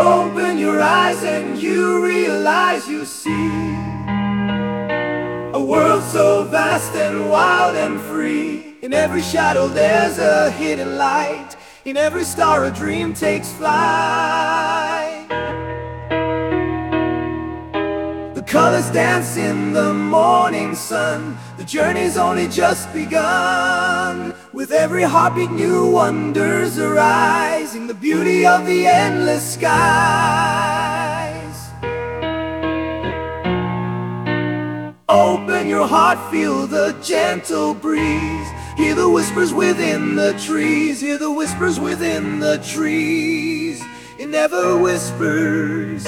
Open your eyes and you realize you see A world so vast and wild and free. In every shadow there's a hidden light. In every star a dream takes flight. The colors dance in the morning sun. The journey's only just begun. With every heartbeat new wonders arise In the of the endless skies. Open your heart, feel the gentle breeze. Hear the whispers within the trees Hear the whispers within the trees. It never whispers